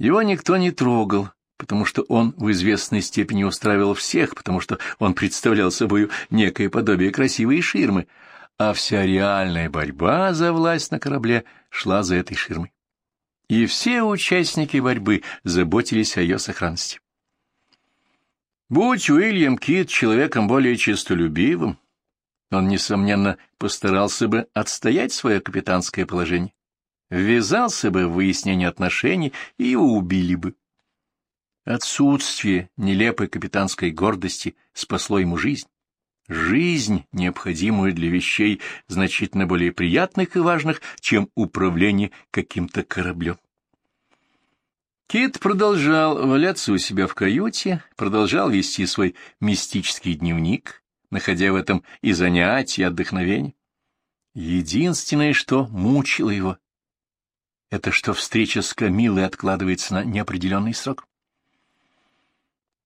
Его никто не трогал, потому что он в известной степени устраивал всех, потому что он представлял собой некое подобие красивой ширмы, а вся реальная борьба за власть на корабле шла за этой ширмой. И все участники борьбы заботились о ее сохранности. Будь Уильям Кит человеком более честолюбивым, он, несомненно, постарался бы отстоять свое капитанское положение, ввязался бы в выяснение отношений и его убили бы. Отсутствие нелепой капитанской гордости спасло ему жизнь. Жизнь, необходимую для вещей значительно более приятных и важных, чем управление каким-то кораблем. Кит продолжал валяться у себя в каюте, продолжал вести свой мистический дневник, находя в этом и занятия, и отдохновение. Единственное, что мучило его, это что встреча с Камилой откладывается на неопределенный срок.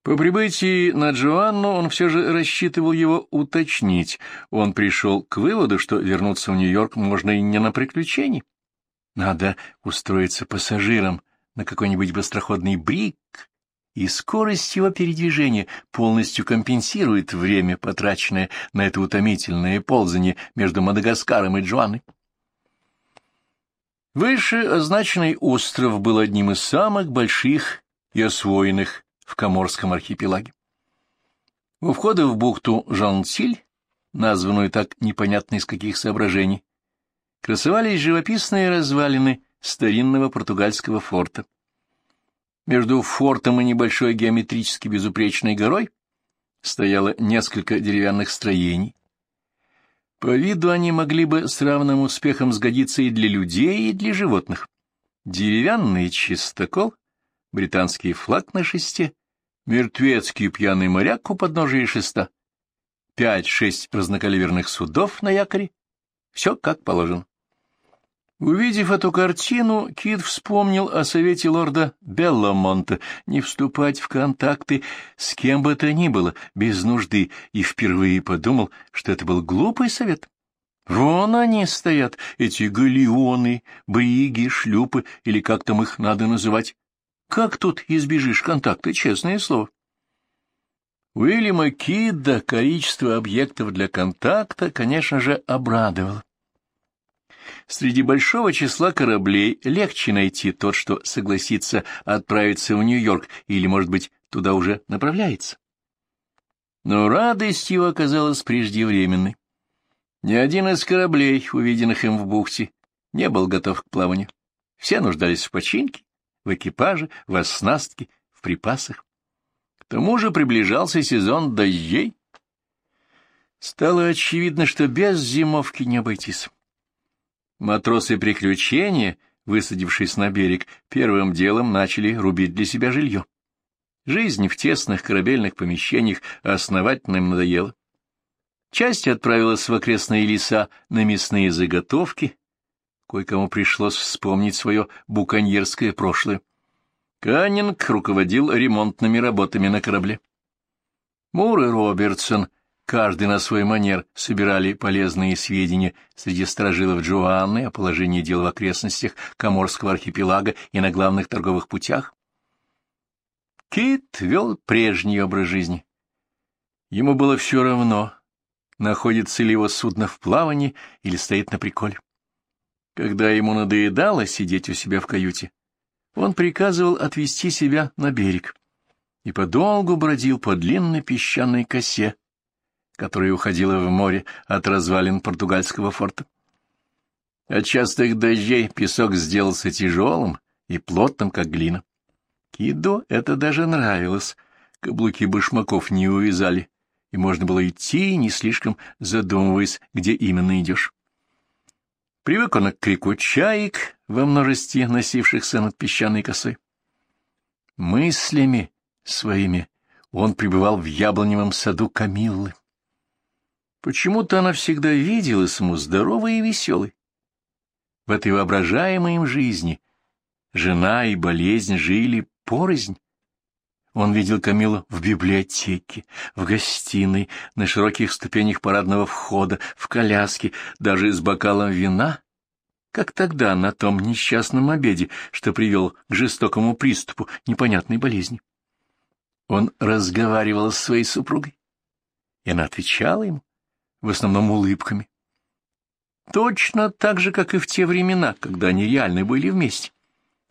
По прибытии на Джоанну он все же рассчитывал его уточнить. Он пришел к выводу, что вернуться в Нью-Йорк можно и не на приключения. Надо устроиться пассажиром на какой-нибудь быстроходный брик, и скорость его передвижения полностью компенсирует время, потраченное на это утомительное ползание между Мадагаскаром и Джоанной. Выше означенный остров был одним из самых больших и освоенных в Коморском архипелаге. У входа в бухту Жантиль, названную так непонятно из каких соображений, красовались живописные развалины старинного португальского форта. Между фортом и небольшой геометрически безупречной горой стояло несколько деревянных строений. По виду они могли бы с равным успехом сгодиться и для людей, и для животных. Деревянный чистокол, британский флаг на шесте, мертвецкий пьяный моряк у подножия шеста, пять-шесть разнокалиберных судов на якоре. Все как положено. Увидев эту картину, Кит вспомнил о совете лорда Белламонта не вступать в контакты с кем бы то ни было, без нужды, и впервые подумал, что это был глупый совет. Вон они стоят, эти галеоны, бриги, шлюпы, или как там их надо называть. Как тут избежишь контакта, честное слово? Уильяма Кидда количество объектов для контакта, конечно же, обрадовало. Среди большого числа кораблей легче найти тот, что согласится отправиться в Нью-Йорк или, может быть, туда уже направляется. Но радость его оказалась преждевременной. Ни один из кораблей, увиденных им в бухте, не был готов к плаванию. Все нуждались в починке, в экипаже, в оснастке, в припасах. К тому же приближался сезон дождей. Стало очевидно, что без зимовки не обойтись. Матросы приключения, высадившись на берег, первым делом начали рубить для себя жилье. Жизнь в тесных корабельных помещениях основательно им надоела. Часть отправилась в окрестные леса на мясные заготовки. Кое-кому пришлось вспомнить свое буконьерское прошлое. Каннинг руководил ремонтными работами на корабле. Мур и Робертсон Каждый на свой манер собирали полезные сведения среди сторожилов Джоанны о положении дел в окрестностях Коморского архипелага и на главных торговых путях. Кит вел прежний образ жизни. Ему было все равно, находится ли его судно в плавании или стоит на приколе. Когда ему надоедало сидеть у себя в каюте, он приказывал отвести себя на берег и подолгу бродил по длинной песчаной косе, которая уходила в море от развалин португальского форта. От частых дождей песок сделался тяжелым и плотным, как глина. Кидо это даже нравилось. Каблуки башмаков не увязали, и можно было идти, не слишком задумываясь, где именно идешь. Привык он к крику чаек во множестве носившихся над песчаной косой. Мыслями своими он пребывал в яблоневом саду Камиллы. Почему-то она всегда виделась ему здоровой и веселой. В этой воображаемой им жизни жена и болезнь жили порознь. Он видел Камилу в библиотеке, в гостиной, на широких ступенях парадного входа, в коляске, даже с бокалом вина. как тогда на том несчастном обеде, что привел к жестокому приступу непонятной болезни. Он разговаривал с своей супругой, и она отвечала ему, в основном улыбками. Точно так же, как и в те времена, когда они реально были вместе.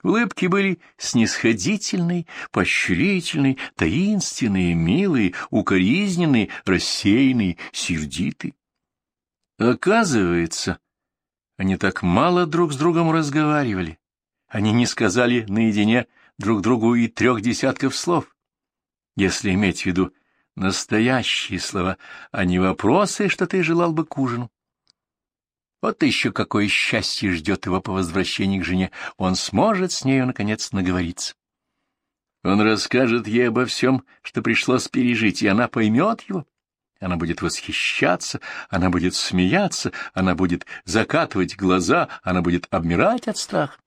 Улыбки были снисходительные, поощрительные, таинственные, милые, укоризненные, рассеянные, сердитые. Оказывается, они так мало друг с другом разговаривали. Они не сказали наедине друг другу и трех десятков слов. Если иметь в виду настоящие слова, а не вопросы, что ты желал бы к ужину. Вот еще какое счастье ждет его по возвращении к жене. Он сможет с нею, наконец, наговориться. Он расскажет ей обо всем, что пришлось пережить, и она поймет его. Она будет восхищаться, она будет смеяться, она будет закатывать глаза, она будет обмирать от страха.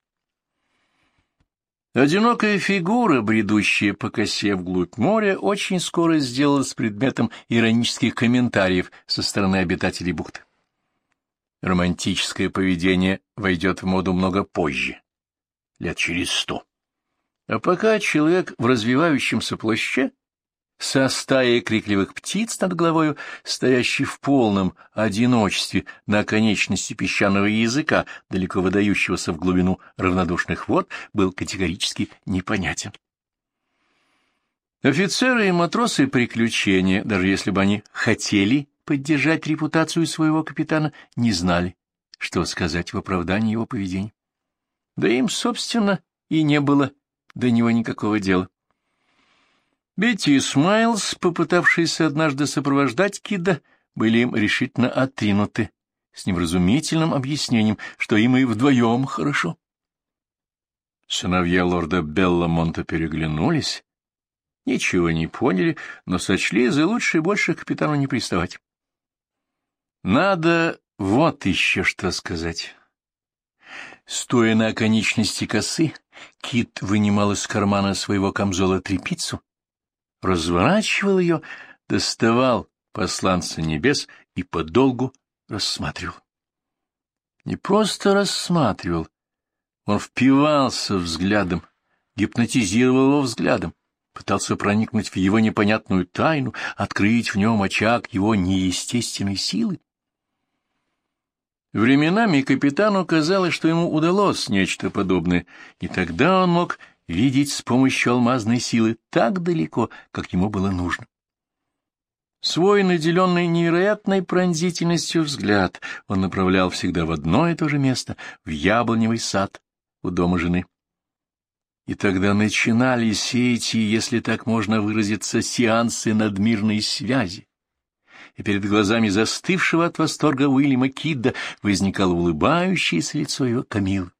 Одинокая фигура, бредущая по косе вглубь моря, очень скоро сделалась предметом иронических комментариев со стороны обитателей бухты романтическое поведение войдет в моду много позже, лет через сто. А пока человек в развивающемся плаще, со стаей крикливых птиц над головою, стоящий в полном одиночестве на конечности песчаного языка, далеко выдающегося в глубину равнодушных вод, был категорически непонятен. Офицеры и матросы приключения, даже если бы они хотели поддержать репутацию своего капитана, не знали, что сказать в оправдании его поведения. Да им, собственно, и не было до него никакого дела. Бетти и Смайлз, попытавшиеся однажды сопровождать Кида, были им решительно отринуты, с невразумительным объяснением, что им и вдвоем хорошо. Сыновья лорда Белламонта переглянулись, ничего не поняли, но сочли за лучшее больше капитану не приставать. Надо вот еще что сказать. Стоя на оконечности косы, Кит вынимал из кармана своего камзола трепицу, разворачивал ее, доставал посланца небес и подолгу рассматривал. Не просто рассматривал, он впивался взглядом, гипнотизировал его взглядом, пытался проникнуть в его непонятную тайну, открыть в нем очаг его неестественной силы. Временами капитану казалось, что ему удалось нечто подобное, и тогда он мог видеть с помощью алмазной силы так далеко, как ему было нужно. Свой наделенный невероятной пронзительностью взгляд он направлял всегда в одно и то же место, в яблоневый сад у дома жены. И тогда начинались эти, если так можно выразиться, сеансы надмирной связи, и перед глазами застывшего от восторга Уильяма Кидда возникало улыбающееся лицо его Камилы.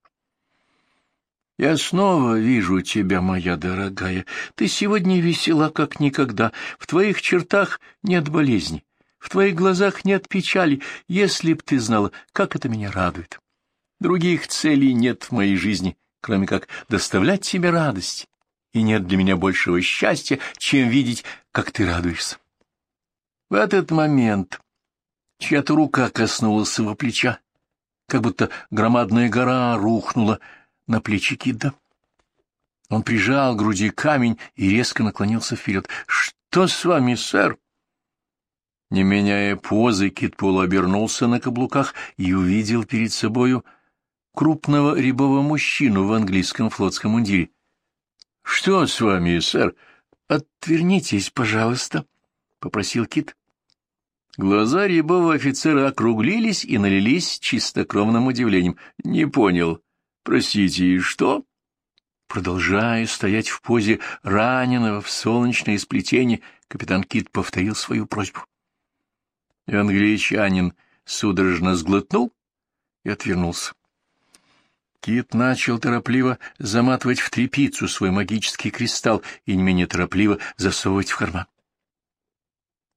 «Я снова вижу тебя, моя дорогая. Ты сегодня весела, как никогда. В твоих чертах нет болезни, в твоих глазах нет печали. Если б ты знала, как это меня радует. Других целей нет в моей жизни, кроме как доставлять тебе радость, и нет для меня большего счастья, чем видеть, как ты радуешься. В этот момент чья-то рука коснулась его плеча, как будто громадная гора рухнула на плечи Кида. Он прижал к груди камень и резко наклонился вперед. — Что с вами, сэр? Не меняя позы, Кит Пол обернулся на каблуках и увидел перед собою крупного рябого мужчину в английском флотском мундире. — Что с вами, сэр? Отвернитесь, пожалуйста. —— попросил Кит. Глаза рябого офицера округлились и налились чистокровным удивлением. — Не понял. Простите, и что? Продолжая стоять в позе раненого в солнечное сплетение, капитан Кит повторил свою просьбу. И англичанин судорожно сглотнул и отвернулся. Кит начал торопливо заматывать в тряпицу свой магический кристалл и не менее торопливо засовывать в карман.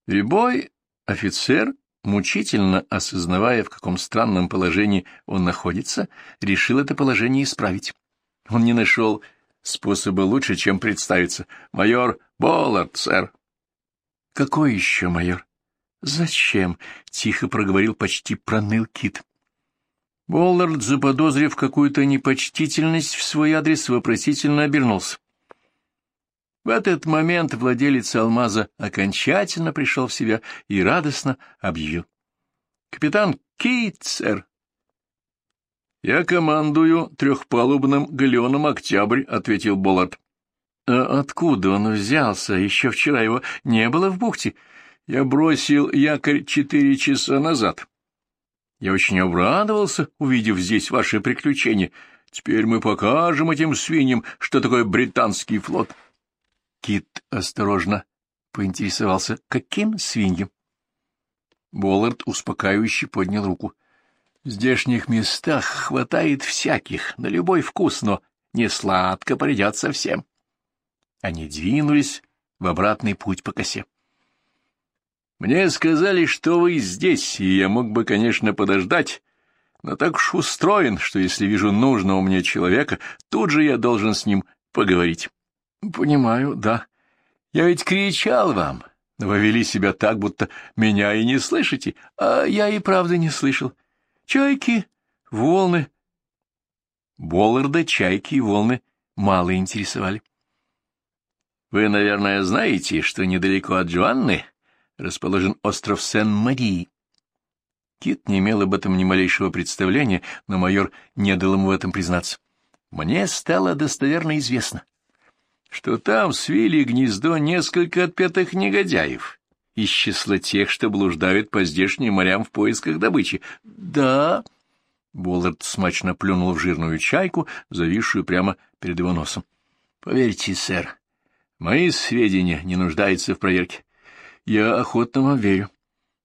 Рябой офицер, мучительно осознавая, в каком странном положении он находится, решил это положение исправить. Он не нашел способа лучше, чем представиться. «Майор Боллард, сэр». «Какой еще майор?» «Зачем?» — тихо проговорил почти проныл Кит. Боллард, заподозрив какую-то непочтительность в свой адрес, вопросительно обернулся. В этот момент владелец алмаза окончательно пришел в себя и радостно объявил. — Капитан Кит, сэр. — Я командую трехпалубным галеоном «Октябрь», — ответил Боллард. А откуда он взялся? Еще вчера его не было в бухте. Я бросил якорь четыре часа назад. Я очень обрадовался, увидев здесь ваши приключения. Теперь мы покажем этим свиньям, что такое британский флот. Кит осторожно поинтересовался, каким свиньям? Боллард успокаивающе поднял руку. — В здешних местах хватает всяких, на любой вкус, но не сладко придет совсем. Они двинулись в обратный путь по косе. Мне сказали, что вы здесь, и я мог бы, конечно, подождать, но так уж устроен, что если вижу нужного мне человека, тут же я должен с ним поговорить. — Понимаю, да. Я ведь кричал вам, вы вели себя так, будто меня и не слышите, а я и правда не слышал. Чайки, волны... Болларда чайки и волны мало интересовали. — Вы, наверное, знаете, что недалеко от Джоанны расположен остров Сен-Марии. Кит не имел об этом ни малейшего представления, но майор не дал ему в этом признаться. Мне стало достоверно известно, что там свили гнездо несколько отпетых негодяев из числа тех, что блуждают по здешним морям в поисках добычи. Да, Боллард смачно плюнул в жирную чайку, зависшую прямо перед его носом. Поверьте, сэр, мои сведения не нуждаются в проверке. Я охотно вам верю.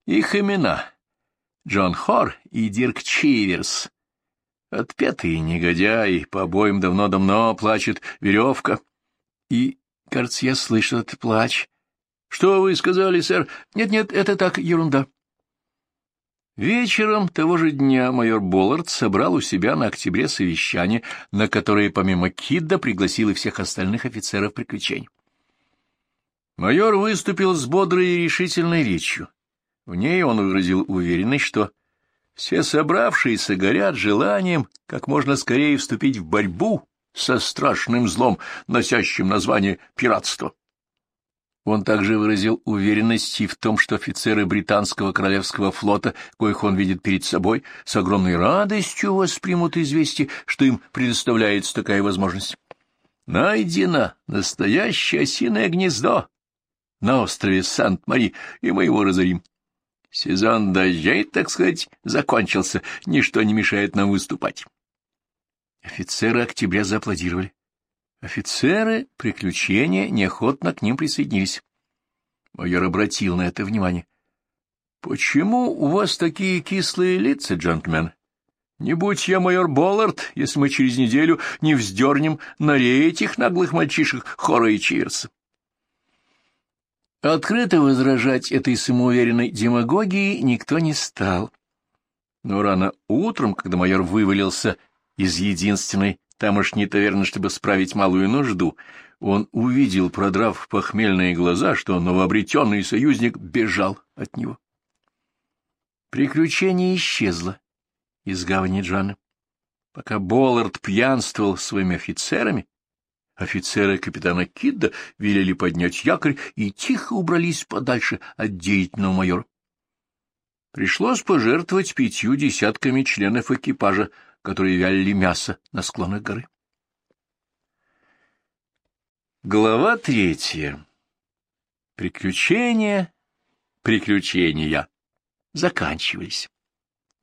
Их имена — Джон Хор и Дирк Чиверс. Отпетые негодяи, по обоим давно-давно плачет веревка. И, кажется, я слышал этот плач. Что вы сказали, сэр? Нет-нет, это так, ерунда. Вечером того же дня майор Боллард собрал у себя на октябре совещание, на которое помимо Кидда пригласил и всех остальных офицеров приключений. Майор выступил с бодрой и решительной речью. В ней он выразил уверенность, что все собравшиеся горят желанием как можно скорее вступить в борьбу со страшным злом, носящим название пиратства. Он также выразил уверенность и в том, что офицеры британского королевского флота, коих он видит перед собой, с огромной радостью воспримут известие, что им предоставляется такая возможность. Найдено настоящее осиное гнездо, на острове Сант-Мари, и мы его разорим. Сезон дождей, так сказать, закончился, ничто не мешает нам выступать. Офицеры октября зааплодировали. Офицеры приключения неохотно к ним присоединились. Майор обратил на это внимание. — Почему у вас такие кислые лица, джентльмен? Не будь я майор Боллард, если мы через неделю не вздернем на этих наглых мальчишек Хора и Чирса. Открыто возражать этой самоуверенной демагогии никто не стал. Но рано утром, когда майор вывалился из единственной тамошней таверны, чтобы справить малую нужду, он увидел, продрав похмельные глаза, что новообретенный союзник бежал от него. Приключение исчезло из гавани Джана. Пока Боллард пьянствовал своими офицерами, Офицеры капитана Кидда велели поднять якорь и тихо убрались подальше от деятельного майора. Пришлось пожертвовать пятью десятками членов экипажа, которые вялили мясо на склонах горы. Глава третья. Приключения, приключения заканчивались.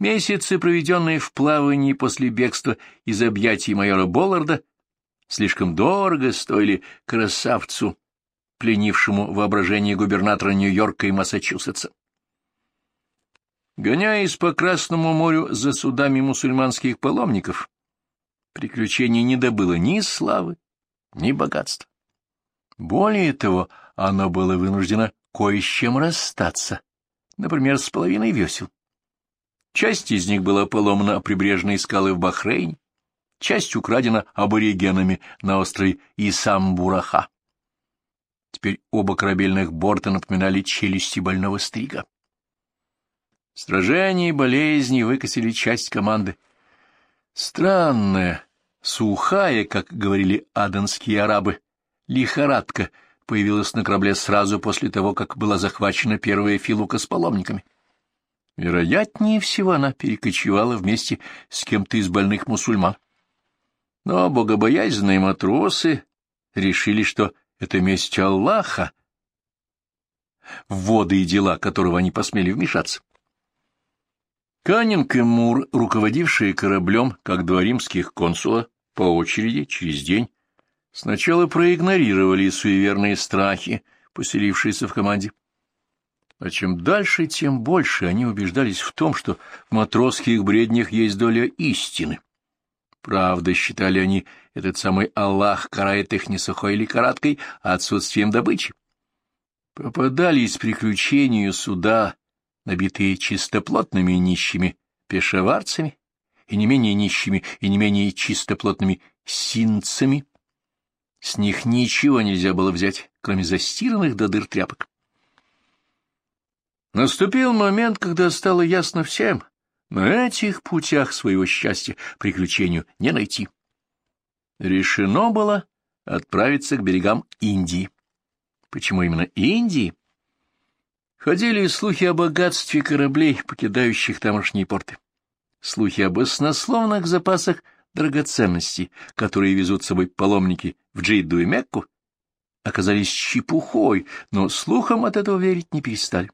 Месяцы, проведенные в плавании после бегства из объятий майора Болларда, слишком дорого стоили красавцу, пленившему воображение губернатора Нью-Йорка и Массачусетса. Гоняясь по Красному морю за судами мусульманских паломников, приключение не добыло ни славы, ни богатства. Более того, оно было вынуждено кое с чем расстаться, например, с половиной весел. Часть из них была поломана о прибрежные скалы в Бахрейне, часть украдена аборигенами на острове Исамбураха. Теперь оба корабельных борта напоминали челюсти больного стрига. Сражения и болезни выкосили часть команды, Странная, сухая, как говорили аденские арабы, лихорадка появилась на корабле сразу после того, как была захвачена первая филука с паломниками. Вероятнее всего, она перекочевала вместе с кем-то из больных мусульман. Но богобоязненные матросы решили, что это месть Аллаха, в воды и дела которого они посмели вмешаться. Каннинг и Мур, руководившие кораблем, как два римских консула, по очереди, через день, сначала проигнорировали суеверные страхи, поселившиеся в команде. А чем дальше, тем больше они убеждались в том, что в матросских бреднях есть доля истины. Правда, считали они, этот самый Аллах карает их не сухой лихорадкой, а отсутствием добычи. Попадались приключению суда, набитые чистоплотными нищими пешеварцами, и не менее нищими, и не менее чистоплотными синцами. С них ничего нельзя было взять, кроме застиранных до дыр тряпок. Наступил момент, когда стало ясно всем, на этих путях своего счастья приключению не найти. Решено было отправиться к берегам Индии. Почему именно Индии? Ходили слухи о богатстве кораблей, покидающих тамошние порты. Слухи об оснословных запасах драгоценностей, которые везут с собой паломники в Джидду и Мекку, оказались чепухой, но слухам от этого верить не перестали.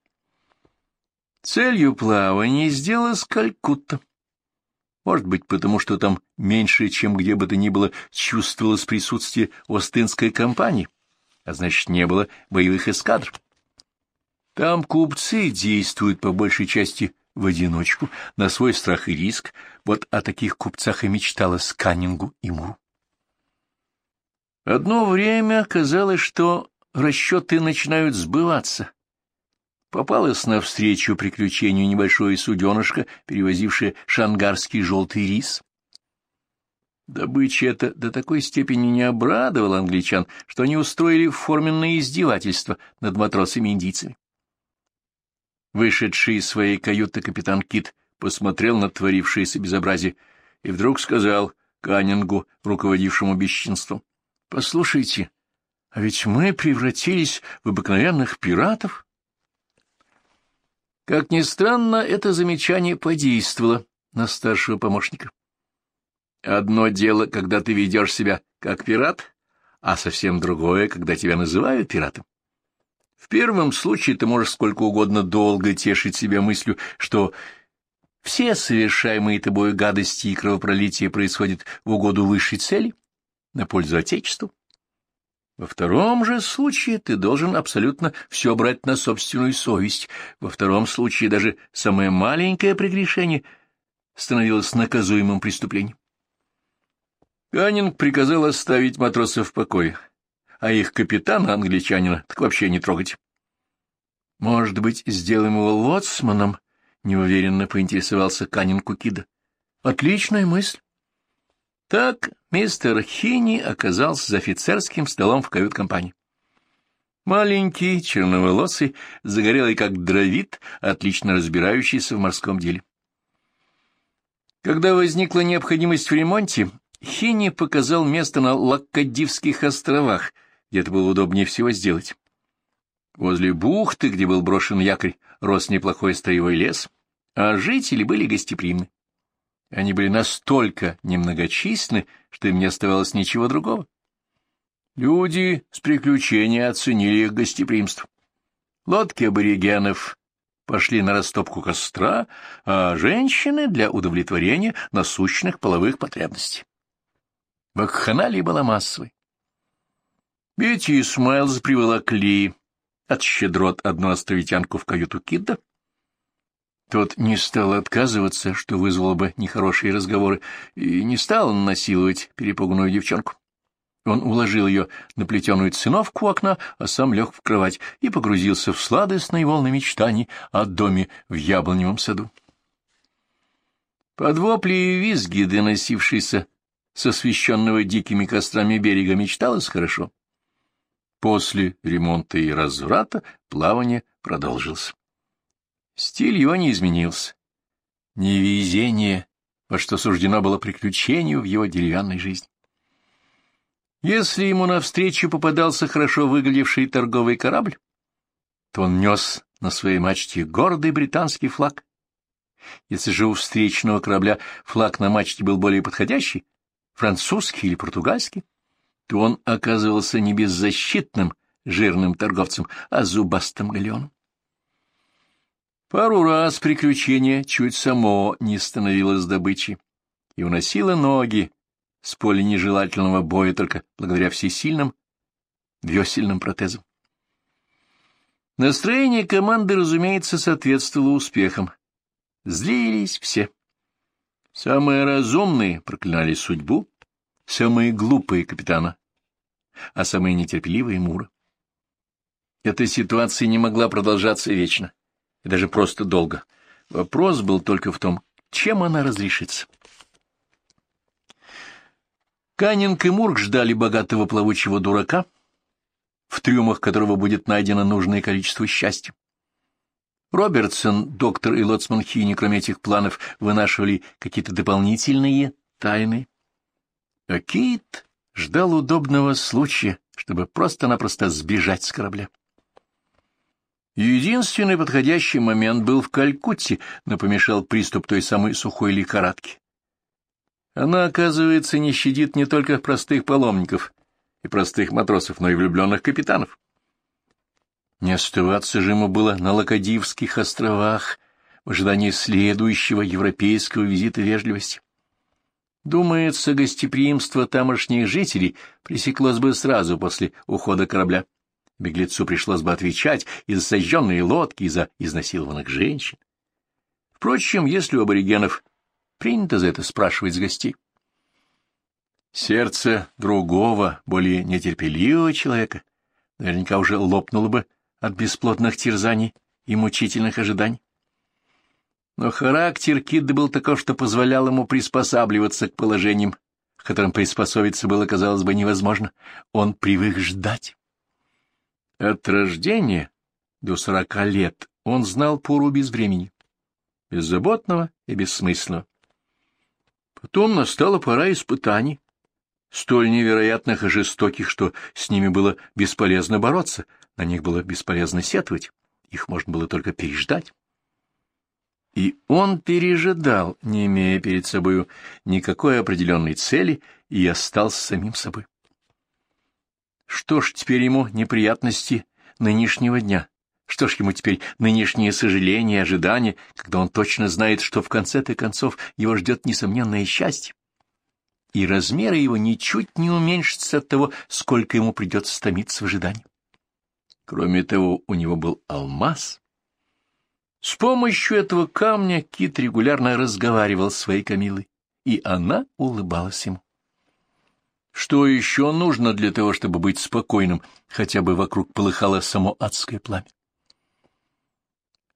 Целью плавания сделалась Калькутта. Может быть, потому что там меньше, чем где бы то ни было, чувствовалось присутствие Остинской компании, а значит, не было боевых эскадр. Там купцы действуют по большей части в одиночку, на свой страх и риск. Вот о таких купцах и мечтала Сканингу и Муру. Одно время казалось, что расчеты начинают сбываться. Попалось навстречу приключению небольшое суденышко, перевозившее шангарский желтый рис. Добыча эта до такой степени не обрадовала англичан, что они устроили форменное издевательство над матросами-индийцами. Вышедший из своей каюты капитан Кит посмотрел на творившееся безобразие и вдруг сказал Каннингу, руководившему бесчинством, — Послушайте, а ведь мы превратились в обыкновенных пиратов. Как ни странно, это замечание подействовало на старшего помощника. Одно дело, когда ты ведешь себя как пират, а совсем другое, когда тебя называют пиратом. В первом случае ты можешь сколько угодно долго тешить себя мыслью, что все совершаемые тобой гадости и кровопролития происходят в угоду высшей цели, на пользу Отечеству. Во втором же случае ты должен абсолютно все брать на собственную совесть. Во втором случае даже самое маленькое прегрешение становилось наказуемым преступлением. Ганнинг приказал оставить матросов в покое, а их капитана, англичанина, так вообще не трогать. Может быть, сделаем его лоцманом? — неуверенно поинтересовался Канин Кукида. — Отличная мысль. Так мистер Хини оказался за офицерским столом в кают-компании. Маленький, черноволосый, загорелый как дровит, отлично разбирающийся в морском деле. Когда возникла необходимость в ремонте, Хини показал место на Лаккадивских островах, где это было удобнее всего сделать. Возле бухты, где был брошен якорь, рос неплохой строевой лес, а жители были гостеприимны. Они были настолько немногочисленны, что им не оставалось ничего другого. Люди с приключения оценили их гостеприимство. Лодки аборигенов пошли на растопку костра, а женщины — для удовлетворения насущных половых потребностей. Вакханалия была массовой. Бетти Исмайлз приволокли от щедрот одну островитянку в каюту Кидда, тот не стал отказываться, что вызвало бы нехорошие разговоры, и не стал насиловать перепуганную девчонку. Он уложил ее на плетеную циновку у окна, а сам лег в кровать и погрузился в сладостные волны мечтаний о доме в яблоневом саду. Под вопли и визги, доносившиеся с освещенного дикими кострами берега, мечталось хорошо. После ремонта и разврата плавание продолжилось. Стиль его не изменился. Невезение во что суждено было приключению в его деревянной жизни. Если ему навстречу попадался хорошо выглядевший торговый корабль, то он нес на своей мачте гордый британский флаг. Если же у встречного корабля флаг на мачте был более подходящий, французский или португальский, то он оказывался не беззащитным жирным торговцем, а зубастым галеоном. Пару раз приключение чуть само не становилось добычей и уносило ноги с поля нежелательного боя только благодаря всесильным весельным протезам. Настроение команды, разумеется, соответствовало успехам. Злились все. Самые разумные проклинали судьбу, самые глупые — капитана, а самые нетерпеливые — Мура. Эта ситуация не могла продолжаться вечно и даже просто долго. Вопрос был только в том, чем она разрешится. Каннинг и Мурк ждали богатого плавучего дурака, в трюмах которого будет найдено нужное количество счастья. Робертсон, доктор и лоцман Хини, кроме этих планов, вынашивали какие-то дополнительные тайны. А Кит ждал удобного случая, чтобы просто-напросто сбежать с корабля. Единственный подходящий момент был в Калькутте, но помешал приступ той самой сухой лихорадки. Она, оказывается, не щадит не только простых паломников и простых матросов, но и влюбленных капитанов. Не оставаться же ему было на Лакадивских островах в ожидании следующего европейского визита вежливости. Думается, гостеприимство тамошних жителей пресеклось бы сразу после ухода корабля. Беглецу пришлось бы отвечать и за сожженные лодки, и за изнасилованных женщин. Впрочем, если у аборигенов принято за это спрашивать с гостей. Сердце другого, более нетерпеливого человека наверняка уже лопнуло бы от бесплотных терзаний и мучительных ожиданий. Но характер Кидда был таков, что позволял ему приспосабливаться к положениям, к которым приспособиться было, казалось бы, невозможно. Он привык ждать. От рождения до сорока лет он знал пору безвремени, беззаботного и бессмысленного. Потом настала пора испытаний, столь невероятных и жестоких, что с ними было бесполезно бороться, на них было бесполезно сетовать, их можно было только переждать. И он пережидал, не имея перед собою никакой определенной цели, и остался самим собой. Что ж теперь ему неприятности нынешнего дня? Что ж ему теперь нынешние сожаления и ожидания, когда он точно знает, что в конце-то концов его ждет несомненное счастье? И размеры его ничуть не уменьшатся от того, сколько ему придется стомиться в ожидании. Кроме того, у него был алмаз. С помощью этого камня Кит регулярно разговаривал с своей Камилой, и она улыбалась ему. Что еще нужно для того, чтобы быть спокойным, хотя бы вокруг полыхало само адское пламя?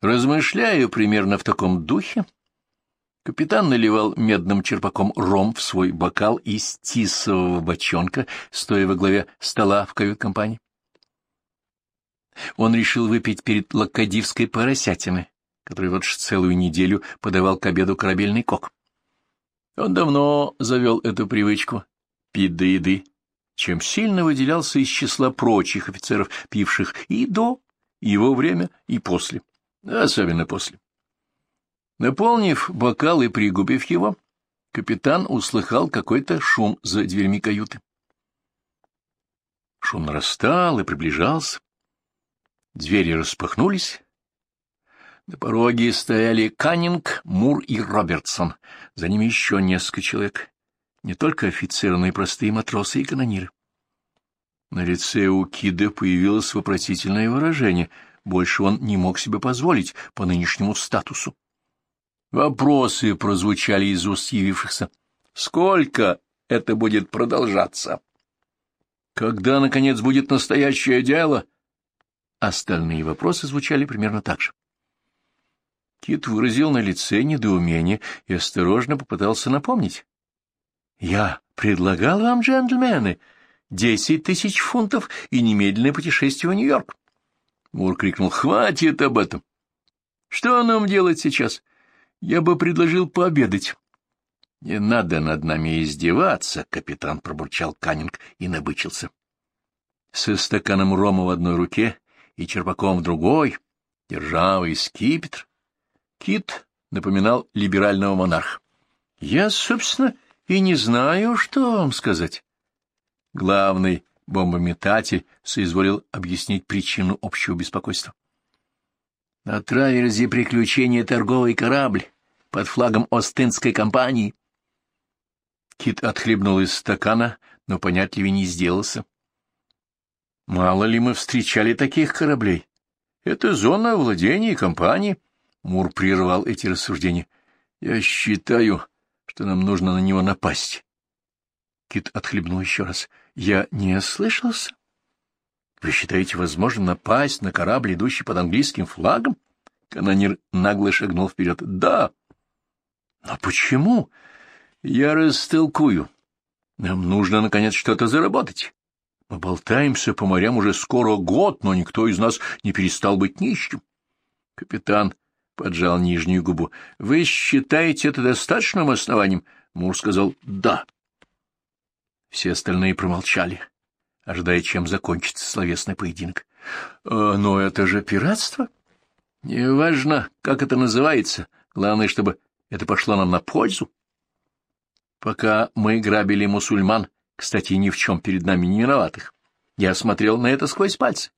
Размышляя примерно в таком духе, капитан наливал медным черпаком ром в свой бокал из тисового бочонка, стоя во главе стола в кают-компании. Он решил выпить перед лакадивской поросятиной, который вот ж целую неделю подавал к обеду корабельный кок. Он давно завел эту привычку пить до еды, чем сильно выделялся из числа прочих офицеров, пивших и до его время, и после, особенно после. Наполнив бокал и пригубив его, капитан услыхал какой-то шум за дверьми каюты. Шум нарастал и приближался. Двери распахнулись. На пороге стояли Каннинг, Мур и Робертсон. За ними еще несколько человек не только офицеры, но и простые матросы и канониры. На лице у Кида появилось вопросительное выражение. Больше он не мог себе позволить по нынешнему статусу. Вопросы прозвучали из уст явившихся. «Сколько это будет продолжаться?» «Когда, наконец, будет настоящее дело?» Остальные вопросы звучали примерно так же. Кит выразил на лице недоумение и осторожно попытался напомнить. Я предлагал вам, джентльмены, десять тысяч фунтов и немедленное путешествие в Нью-Йорк. Мур крикнул, хватит об этом. Что нам делать сейчас? Я бы предложил пообедать. Не надо над нами издеваться, — капитан пробурчал Каннинг и набычился. Со стаканом рома в одной руке и черпаком в другой, державый скипетр, Кит напоминал либерального монарха. — Я, собственно, и не знаю, что вам сказать. Главный бомбометатель соизволил объяснить причину общего беспокойства. На траверзе приключения торговый корабль под флагом Остинской компании. Кит отхлебнул из стакана, но понятливее не сделался. Мало ли мы встречали таких кораблей. Это зона владения компании. Мур прервал эти рассуждения. Я считаю, что нам нужно на него напасть. Кит отхлебнул еще раз. Я не ослышался? Вы считаете возможно напасть на корабль, идущий под английским флагом? Канонир нагло шагнул вперед. Да. Но почему? Я растолкую. Нам нужно, наконец, что-то заработать. Мы болтаемся по морям уже скоро год, но никто из нас не перестал быть нищим. Капитан поджал нижнюю губу. — Вы считаете это достаточным основанием? Мур сказал «да». Все остальные промолчали ожидая, чем закончится словесный поединок. «Э, — Но это же пиратство. Неважно, как это называется. Главное, чтобы это пошло нам на пользу. Пока мы грабили мусульман, кстати, ни в чем перед нами не виноватых, я смотрел на это сквозь пальцы.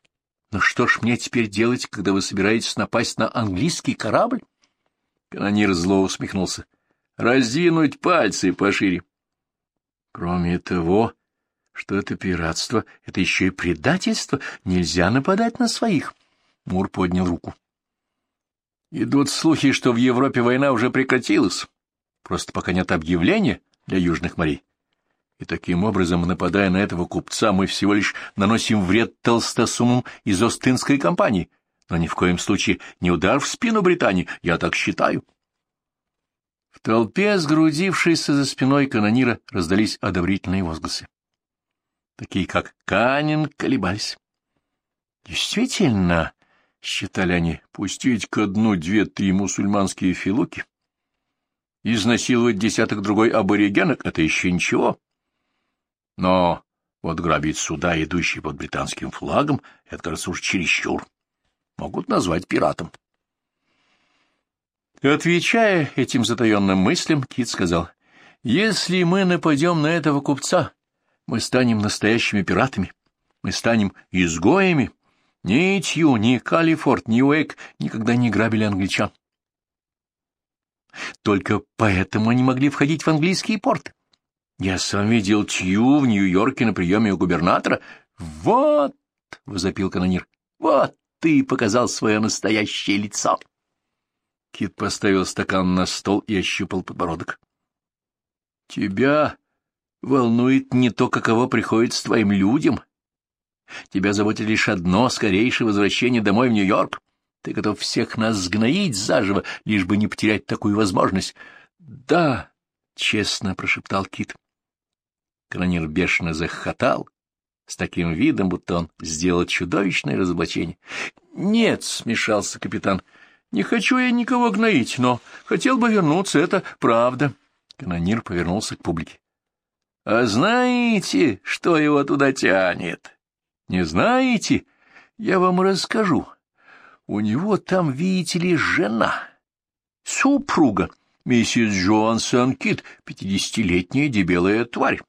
Но что ж мне теперь делать, когда вы собираетесь напасть на английский корабль? Канонир зло усмехнулся. — Раздвинуть пальцы пошире. Кроме того, что это пиратство, это еще и предательство, нельзя нападать на своих. Мур поднял руку. Идут слухи, что в Европе война уже прекратилась, просто пока нет объявления для южных морей. И таким образом, нападая на этого купца, мы всего лишь наносим вред толстосумам из Остинской компании, но ни в коем случае не удар в спину Британии, я так считаю. В толпе, сгрудившейся за спиной канонира, раздались одобрительные возгласы такие как Канин, колебались. Действительно, — считали они, — пустить ко дну две-три мусульманские филуки, изнасиловать десяток-другой аборигенок — это еще ничего. Но вот грабить суда, идущие под британским флагом, это, кажется, уж чересчур. Могут назвать пиратом. Отвечая этим затаенным мыслям, Кит сказал, — если мы нападем на этого купца, мы станем настоящими пиратами, мы станем изгоями. Ни Тью, ни Калифорд, ни Уэйк никогда не грабили англичан. Только поэтому они могли входить в английские порты. Я сам видел Тью в Нью-Йорке на приеме у губернатора. Вот, — возопил канонир, — вот ты показал свое настоящее лицо. Кит поставил стакан на стол и ощупал подбородок. — Тебя волнует не то, каково приходится твоим людям. Тебя заботит лишь одно — скорейшее возвращение домой в Нью-Йорк. Ты готов всех нас сгноить заживо, лишь бы не потерять такую возможность. — Да, — честно прошептал Кит. Канонир бешено захохотал, с таким видом, будто он сделал чудовищное разоблачение. — Нет, — смешался капитан, — не хочу я никого гноить, но хотел бы вернуться, это правда. Канонир повернулся к публике. А знаете, что его туда тянет? Не знаете? Я вам расскажу. У него там, видите ли, жена, супруга, миссис Джонсон Кит, пятидесятилетняя дебелая тварь.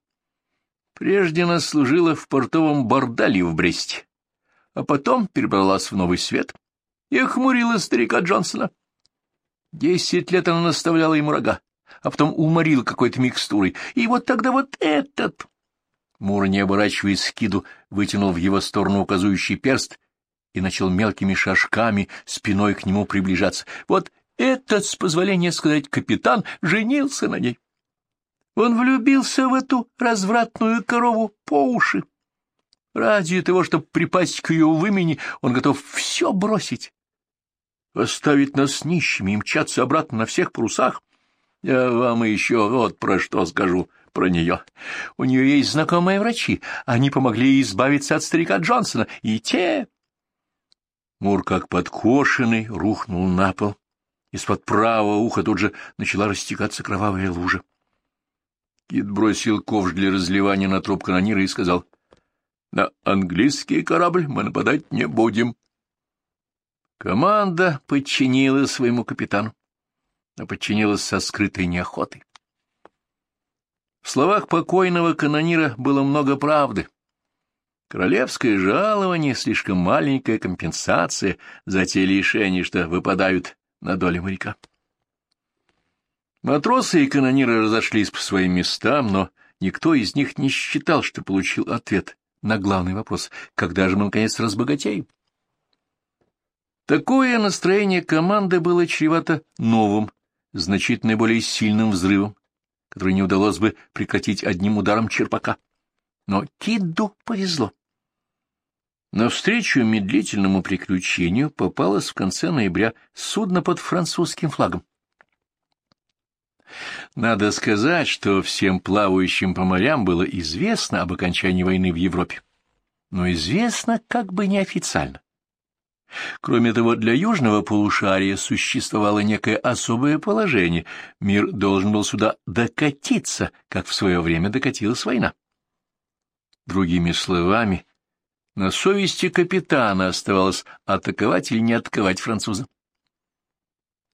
Прежде она служила в портовом бордале в Бресте, а потом перебралась в Новый Свет и охмурила старика Джонсона. Десять лет она наставляла ему рога, а потом уморил какой-то микстурой. И вот тогда вот этот... Мур, не оборачиваясь к Киду, вытянул в его сторону указующий перст и начал мелкими шажками спиной к нему приближаться. Вот этот, с позволения сказать, капитан женился на ней. Он влюбился в эту развратную корову по уши. Ради того, чтобы припасть к ее вымени, он готов все бросить. Оставить нас нищими и мчаться обратно на всех парусах — я вам еще вот про что скажу про нее. У нее есть знакомые врачи. Они помогли избавиться от старика Джонсона. И те... Мур, как подкошенный, рухнул на пол. Из-под правого уха тут же начала растекаться кровавая лужа. Кит бросил ковш для разливания на труп канонира и сказал, «На английский корабль мы нападать не будем». Команда подчинилась своему капитану, но подчинилась со скрытой неохотой. В словах покойного канонира было много правды. Королевское жалование — слишком маленькая компенсация за те лишения, что выпадают на долю моряка. Матросы и канониры разошлись по своим местам, но никто из них не считал, что получил ответ на главный вопрос — когда же мы, наконец, разбогатеем? Такое настроение команды было чревато новым, значительно более сильным взрывом, который не удалось бы прекратить одним ударом черпака. Но Кидду повезло. Навстречу медлительному приключению попалось в конце ноября судно под французским флагом. Надо сказать, что всем плавающим по морям было известно об окончании войны в Европе, но известно как бы неофициально. Кроме того, для южного полушария существовало некое особое положение. Мир должен был сюда докатиться, как в свое время докатилась война. Другими словами, на совести капитана оставалось атаковать или не атаковать француза.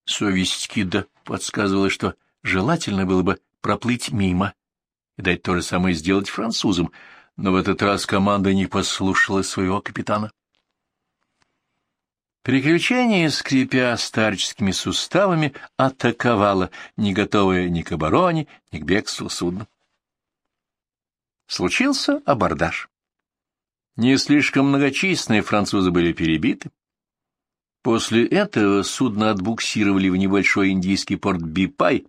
Совесть Кида подсказывала, что желательно было бы проплыть мимо и дать то же самое сделать французам, но в этот раз команда не послушала своего капитана. Приключение, скрипя старческими суставами, атаковало, не готовое ни к обороне, ни к бегству судна. Случился абордаж. Не слишком многочисленные французы были перебиты. После этого судно отбуксировали в небольшой индийский порт Бипай,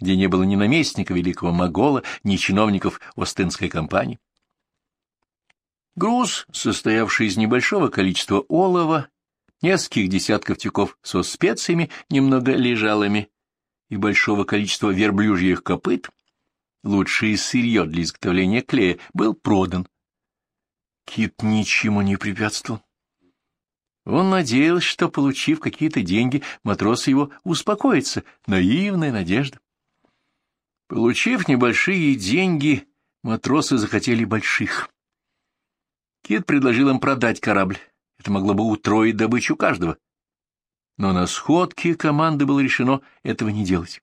где не было ни наместника великого Могола, ни чиновников Остинской компании. Груз, состоявший из небольшого количества олова, нескольких десятков тюков со специями, немного лежалыми, и большого количества верблюжьих копыт, лучшее сырье для изготовления клея, был продан. Кит ничему не препятствовал. Он надеялся, что, получив какие-то деньги, матросы его успокоятся. Наивная надежда. Получив небольшие деньги, матросы захотели больших. Кит предложил им продать корабль. Это могло бы утроить добычу каждого. Но на сходке команды было решено этого не делать.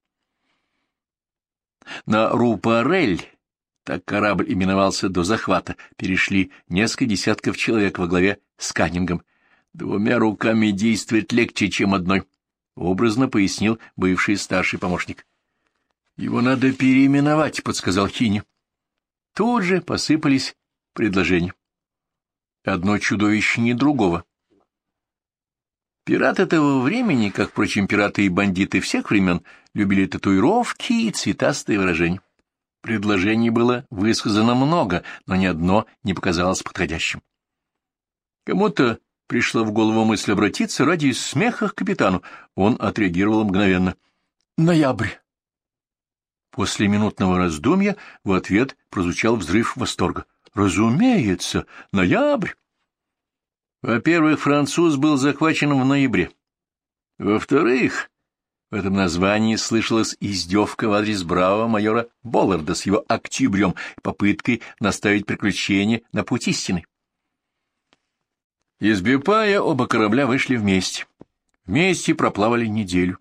На Рупарель, так корабль именовался до захвата, перешли несколько десятков человек во главе с Каннингом. Двумя руками действовать легче, чем одной, — образно пояснил бывший старший помощник. — Его надо переименовать, — подсказал Хини. Тут же посыпались предложения одно чудовище не другого. Пираты этого времени, как, впрочем, пираты и бандиты всех времен, любили татуировки и цветастые выражения. Предложений было высказано много, но ни одно не показалось подходящим. Кому-то пришла в голову мысль обратиться ради смеха к капитану. Он отреагировал мгновенно. «Ноябрь». После минутного раздумья в ответ прозвучал взрыв восторга. Разумеется, ноябрь. Во-первых, француз был захвачен в ноябре. Во-вторых, в этом названии слышалась издевка в адрес бравого майора Болларда с его октябрем и попыткой наставить приключения на путь истины. Из Бипая оба корабля вышли вместе. Вместе проплавали неделю.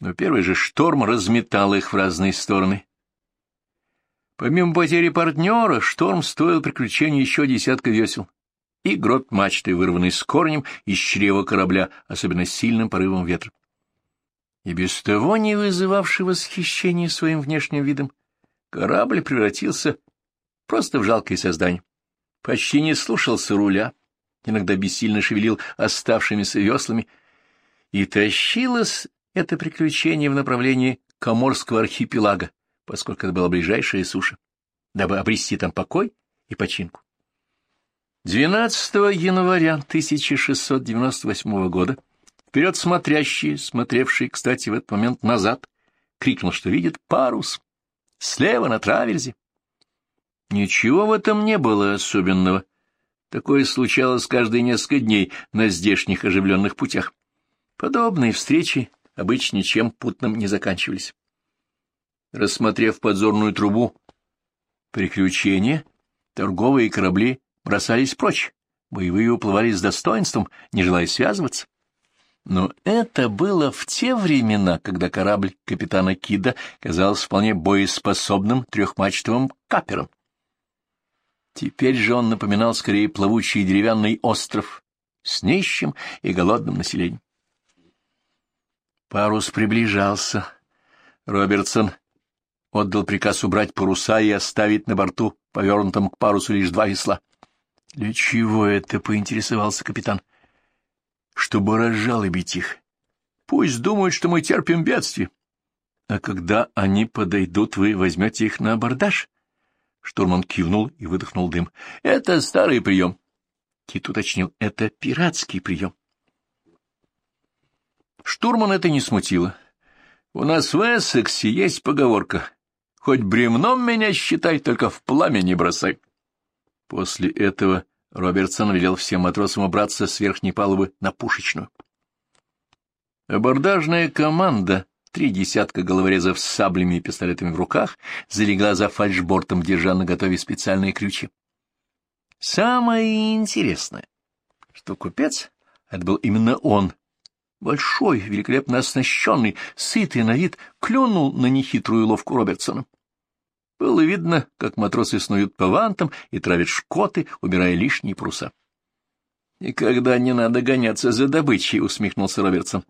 Но первый же шторм разметал их в разные стороны, Помимо потери партнера, шторм стоил приключения еще десятка весел. И грот мачты, вырванный с корнем из чрева корабля, особенно сильным порывом ветра. И без того не вызывавший восхищения своим внешним видом, корабль превратился просто в жалкое создание. Почти не слушался руля, иногда бессильно шевелил оставшимися веслами, и тащилось это приключение в направлении Коморского архипелага, поскольку это была ближайшая суша, дабы обрести там покой и починку. 12 января 1698 года вперед смотрящий, смотревший, кстати, в этот момент назад, крикнул, что видит парус. Слева на траверзе. Ничего в этом не было особенного. Такое случалось каждые несколько дней на здешних оживленных путях. Подобные встречи обычно ничем путным не заканчивались. Рассмотрев подзорную трубу, приключения, торговые корабли бросались прочь, боевые уплывали с достоинством, не желая связываться. Но это было в те времена, когда корабль капитана Кида казался вполне боеспособным трехмачтовым капером. Теперь же он напоминал скорее плавучий деревянный остров с нищим и голодным населением. Парус приближался. Робертсон отдал приказ убрать паруса и оставить на борту, повернутом к парусу, лишь два весла. — Для чего это? — поинтересовался капитан. — Чтобы разжалобить их. Пусть думают, что мы терпим бедствие. А когда они подойдут, вы возьмете их на абордаж? Штурман кивнул и выдохнул дым. — Это старый прием. Кит уточнил. — Это пиратский прием. Штурман это не смутило. У нас в Эссексе есть поговорка. Хоть бремном меня считай, только в пламя не бросай. После этого Робертсон велел всем матросам убраться с верхней палубы на пушечную. Абордажная команда Три десятка головорезов с саблями и пистолетами в руках залегла за фальшбортом, держа на готове специальные ключи. Самое интересное, что купец — это был именно он, большой, великолепно оснащенный, сытый на вид, клюнул на нехитрую ловку Робертсона. Было видно, как матросы снуют по вантам и травят шкоты, убирая лишние паруса. — Никогда не надо гоняться за добычей, — усмехнулся Робертсон.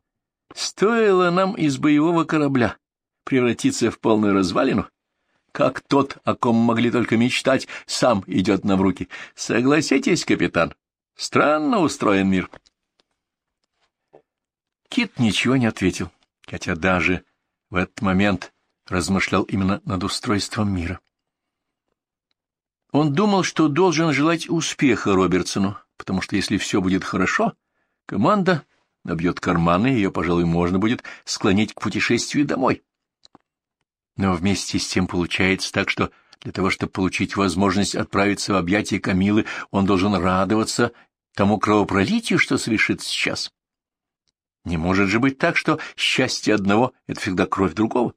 Стоило нам из боевого корабля превратиться в полную развалину, как тот, о ком могли только мечтать, сам идет нам в руки. Согласитесь, капитан, странно устроен мир. Кит ничего не ответил, хотя даже в этот момент размышлял именно над устройством мира. Он думал, что должен желать успеха Робертсону, потому что если все будет хорошо, команда набьет карманы, ее, пожалуй, можно будет склонить к путешествию домой. Но вместе с тем получается так, что для того, чтобы получить возможность отправиться в объятия Камилы, он должен радоваться тому кровопролитию, что совершится сейчас. Не может же быть так, что счастье одного — это всегда кровь другого.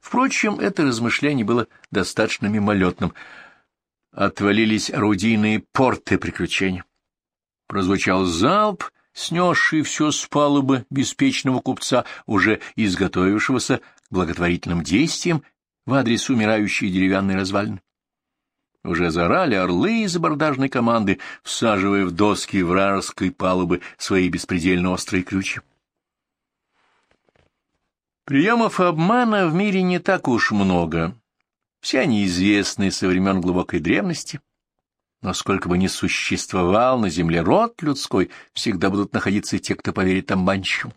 Впрочем, это размышление было достаточно мимолетным. Отвалились орудийные порты приключения. Прозвучал залп, снесший все с палубы беспечного купца, уже изготовившегося к благотворительным действиям в адрес умирающей деревянной развалины. Уже зарали орлы из абордажной команды, всаживая в доски вражеской палубы свои беспредельно острые ключи. Приемов обмана в мире не так уж много. Все они известны со времен глубокой древности, но сколько бы ни существовал на земле род людской, всегда будут находиться те, кто поверит обманщикам.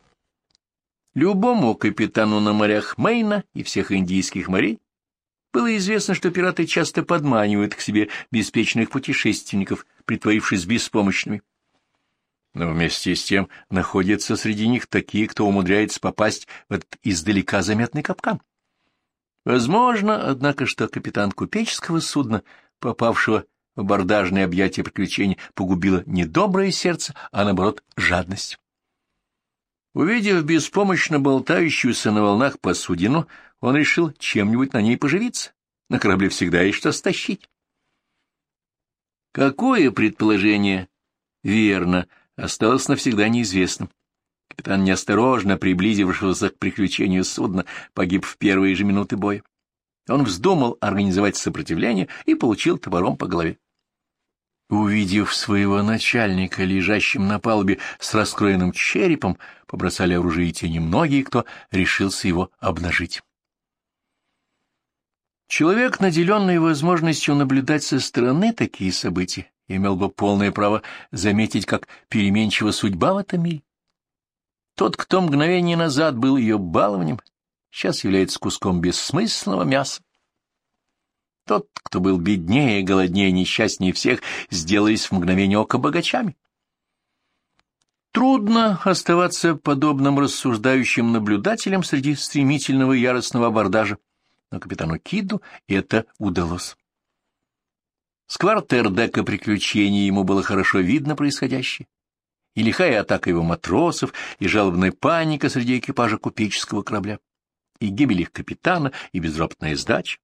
Любому капитану на морях Мейна и всех индийских морей было известно, что пираты часто подманивают к себе беспечных путешественников, притворившись беспомощными. Но вместе с тем находятся среди них такие, кто умудряется попасть в этот издалека заметный капкан. Возможно, однако, что капитан купеческого судна, попавшего в абордажное объятие приключений погубило не доброе сердце, а, наоборот, жадность. Увидев беспомощно болтающуюся на волнах посудину, он решил чем-нибудь на ней поживиться. На корабле всегда есть что стащить. Какое предположение верно, осталось навсегда неизвестным. Капитан, неосторожно приблизившегося к приключению судна, погиб в первые же минуты боя. Он вздумал организовать сопротивление и получил топором по голове. Увидев своего начальника, лежащим на палубе с раскроенным черепом, побросали оружие и те немногие, кто решился его обнажить. Человек, наделенный возможностью наблюдать со стороны такие события, имел бы полное право заметить, как переменчива судьба в этом мире. Тот, кто мгновение назад был ее балованием, сейчас является куском бессмысленного мяса. Тот, кто был беднее, голоднее, несчастнее всех, сделались в мгновение ока богачами. Трудно оставаться подобным рассуждающим наблюдателем среди стремительного яростного абордажа, но капитану Киду это удалось. С квартердека приключений ему было хорошо видно происходящее. И лихая атака его матросов, и жалобная паника среди экипажа купеческого корабля. и гибель их капитана, и безропотная сдача.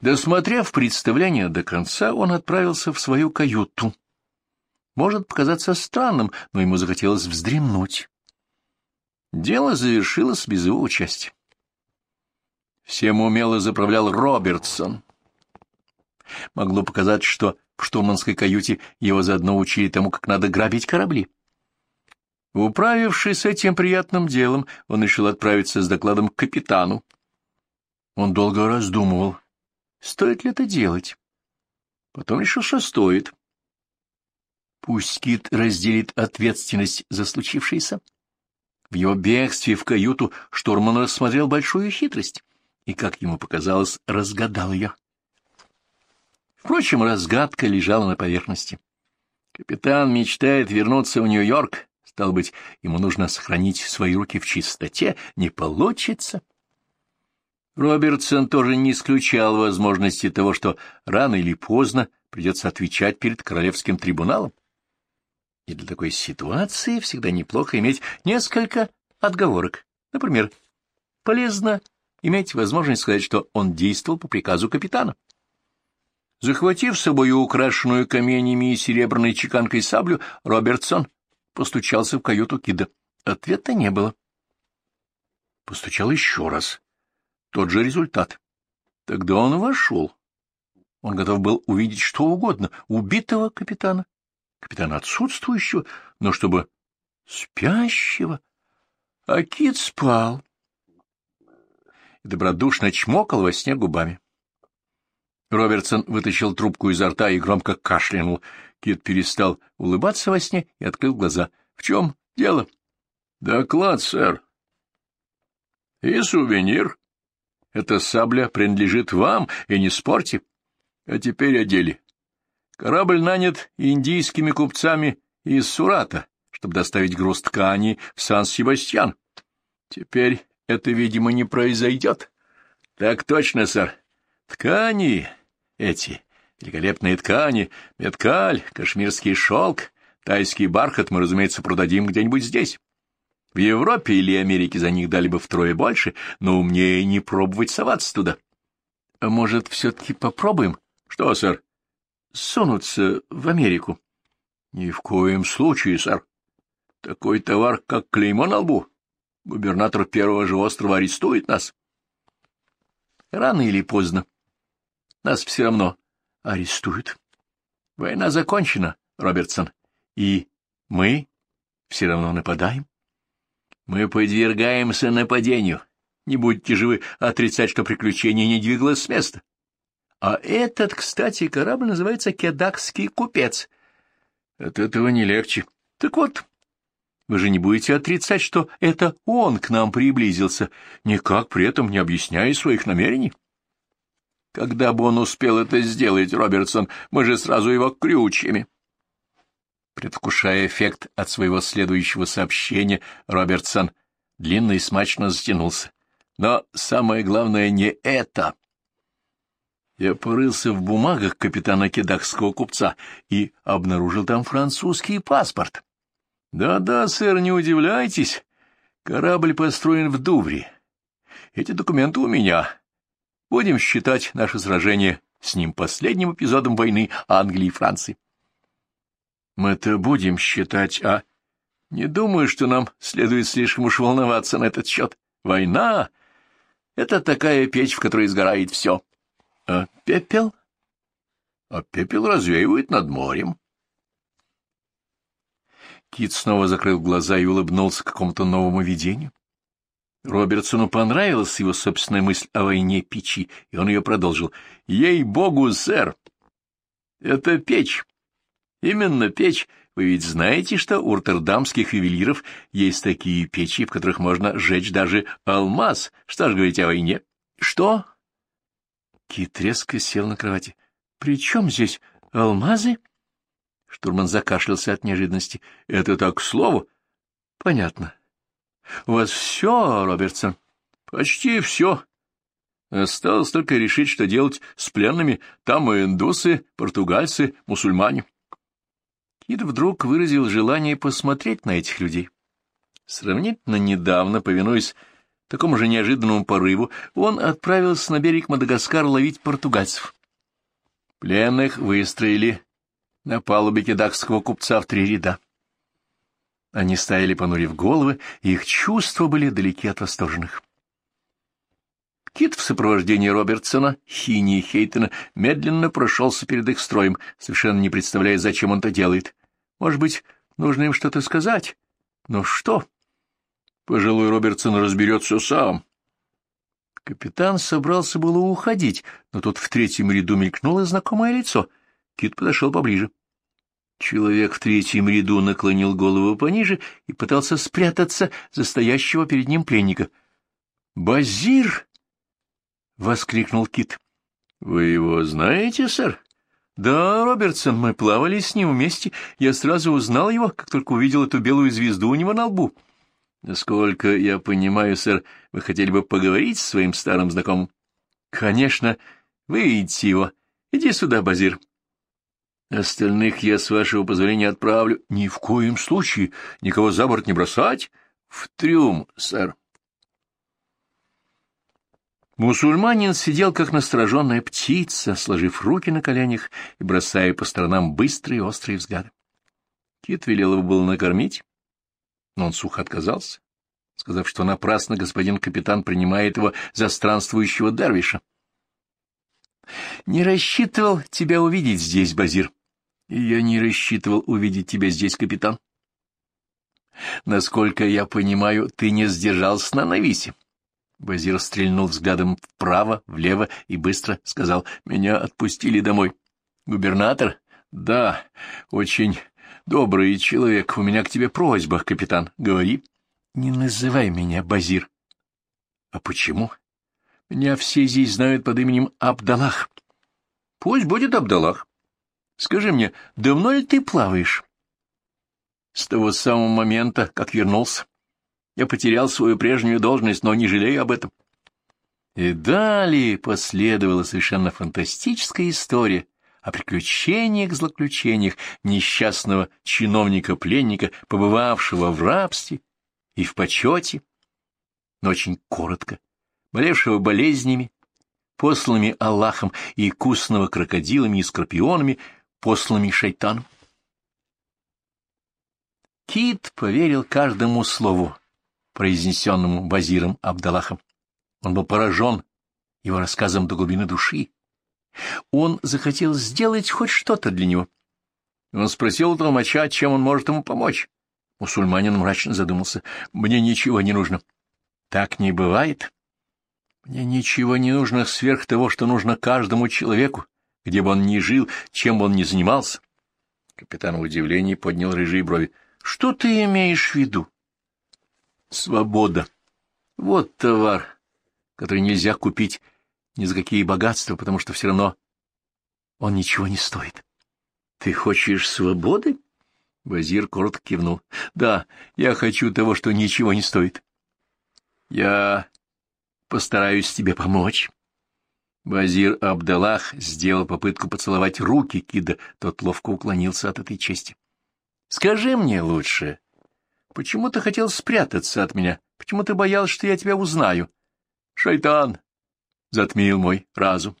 Досмотрев представление до конца, он отправился в свою каюту. Может показаться странным, но ему захотелось вздремнуть. Дело завершилось без его участия. Всем умело заправлял Робертсон. Могло показать, что в штурманской каюте его заодно учили тому, как надо грабить корабли. Управившись этим приятным делом, он решил отправиться с докладом к капитану. Он долго раздумывал, стоит ли это делать. Потом решил, что стоит. Пусть Кит разделит ответственность за случившееся. В его бегстве в каюту штурман рассмотрел большую хитрость и, как ему показалось, разгадал ее. Впрочем, разгадка лежала на поверхности. Капитан мечтает вернуться в Нью-Йорк, стал быть, ему нужно сохранить свои руки в чистоте, не получится. Робертсон тоже не исключал возможности того, что рано или поздно придется отвечать перед королевским трибуналом. И для такой ситуации всегда неплохо иметь несколько отговорок. Например, полезно иметь возможность сказать, что он действовал по приказу капитана. Захватив с собой украшенную каменями и серебряной чеканкой саблю, Робертсон постучался в каюту Кида. Ответа не было. Постучал еще раз. Тот же результат. Тогда он вошел. Он готов был увидеть что угодно. Убитого капитана, капитана отсутствующего, но чтобы спящего. А Кит спал и добродушно чмокал во сне губами. Робертсон вытащил трубку изо рта и громко кашлянул. Кит перестал улыбаться во сне и открыл глаза. — В чем дело? — Доклад, сэр. — И сувенир. Эта сабля принадлежит вам, и не спорьте. А теперь о деле. Корабль нанят индийскими купцами из Сурата, чтобы доставить груз ткани в Сан-Себастьян. Теперь это, видимо, не произойдет. — Так точно, сэр. Ткани эти, великолепные ткани, меткаль, кашмирский шелк, тайский бархат мы, разумеется, продадим где-нибудь здесь. В Европе или Америке за них дали бы втрое больше, но умнее не пробовать соваться туда. А может, все-таки попробуем? Что, сэр? Сунуться в Америку. Ни в коем случае, сэр. Такой товар, как клеймо на лбу. Губернатор первого же острова арестует нас. Рано или поздно. Нас все равно арестуют. Война закончена, Робертсон, и мы все равно нападаем. Мы подвергаемся нападению. Не будете же вы отрицать, что приключение не двигалось с места. А этот, кстати, корабль называется «Кедакский купец». От этого не легче. Так вот, вы же не будете отрицать, что это он к нам приблизился, никак при этом не объясняя своих намерений. Когда бы он успел это сделать, Робертсон, мы же сразу его крючьями. Предвкушая эффект от своего следующего сообщения, Робертсон длинно и смачно затянулся. Но самое главное не это. Я порылся в бумагах капитана кедахского купца и обнаружил там французский паспорт. Да-да, сэр, не удивляйтесь. Корабль построен в Дувре. Эти документы у меня. Будем считать наше сражение с ним последним эпизодом войны Англии и Франции. Мы-то будем считать, а... Не думаю, что нам следует слишком уж волноваться на этот счет. Война — это такая печь, в которой сгорает все. А пепел? А пепел развеивает над морем. Кит снова закрыл глаза и улыбнулся какому-то новому видению. Робертсону понравилась его собственная мысль о войне печи, и он ее продолжил. «Ей-богу, сэр! Это печь. Именно печь. Вы ведь знаете, что у роттердамских ювелиров есть такие печи, в которых можно сжечь даже алмаз. Что ж говорить о войне? Что? Кит резко сел на кровати. При чем здесь алмазы? Штурман закашлялся от неожиданности. Это так к слову? Понятно. У вас все, Робертсон? Почти все. Осталось только решить, что делать с пленными. Там и индусы, португальцы, мусульмане. Кит вдруг выразил желание посмотреть на этих людей. Сравнительно недавно, повинуясь такому же неожиданному порыву, он отправился на берег Мадагаскара ловить португальцев. Пленных выстроили на палубе кедакского купца в три ряда. Они стояли, понурив головы, и их чувства были далеки от восторженных. Кит в сопровождении Робертсона, Хини и Хейтона медленно прошелся перед их строем, совершенно не представляя, зачем он это делает. Может быть, нужно им что-то сказать? Но что? Пожилой Робертсон разберется сам. Капитан собрался было уходить, но тут в третьем ряду мелькнуло знакомое лицо. Кит подошел поближе. Человек в третьем ряду наклонил голову пониже и пытался спрятаться за стоящего перед ним пленника. «Базир!» — воскликнул Кит. «Вы его знаете, сэр?» «Да, Робертсон, мы плавали с ним вместе. Я сразу узнал его, как только увидел эту белую звезду у него на лбу». «Насколько я понимаю, сэр, вы хотели бы поговорить с своим старым знакомым?» «Конечно. Вы идите его. Иди сюда, Базир». Остальных я, с вашего позволения, отправлю. Ни в коем случае. Никого за борт не бросать. В трюм, сэр. Мусульманин сидел, как настороженная птица, сложив руки на коленях и бросая по сторонам быстрые острые взгляды. Кит велел его было накормить, но он сухо отказался, сказав, что напрасно господин капитан принимает его за странствующего дервиша. — Не рассчитывал тебя увидеть здесь, Базир, я не рассчитывал увидеть тебя здесь, капитан. Насколько я понимаю, ты не сдержался на нависе. Базир стрельнул взглядом вправо, влево и быстро сказал, «Меня отпустили домой». «Губернатор?» «Да, очень добрый человек. У меня к тебе просьба, капитан. Говори». «Не называй меня Базир». «А почему?» «Меня все здесь знают под именем Абдалах». «Пусть будет Абдалах. Скажи мне, давно ли ты плаваешь? С того самого момента, как вернулся. Я потерял свою прежнюю должность, но не жалею об этом. И далее последовала совершенно фантастическая история о приключениях-злоключениях несчастного чиновника-пленника, побывавшего в рабстве и в почете, но очень коротко, болевшего болезнями, посланными Аллахом и кусанного крокодилами и скорпионами, посланными шайтаном. Кит поверил каждому слову, произнесенному Базиром Абдаллахом. Он был поражен его рассказом до глубины души. Он захотел сделать хоть что-то для него. Он спросил толмача, чем он может ему помочь. Мусульманин мрачно задумался. «Мне ничего не нужно». «Так не бывает. Мне ничего не нужно сверх того, что нужно каждому человеку где бы он ни жил, чем бы он ни занимался. Капитан в удивлении поднял рыжие брови. — Что ты имеешь в виду? — Свобода. Вот товар, который нельзя купить ни за какие богатства, потому что все равно он ничего не стоит. — Ты хочешь свободы? Вазир коротко кивнул. — Да, я хочу того, что ничего не стоит. — Я постараюсь тебе помочь. Вазир Абдаллах сделал попытку поцеловать руки Кида, тот ловко уклонился от этой чести. — Скажи мне лучше, почему ты хотел спрятаться от меня? Почему ты боялся, что я тебя узнаю? — Шайтан! — затмил мой разум.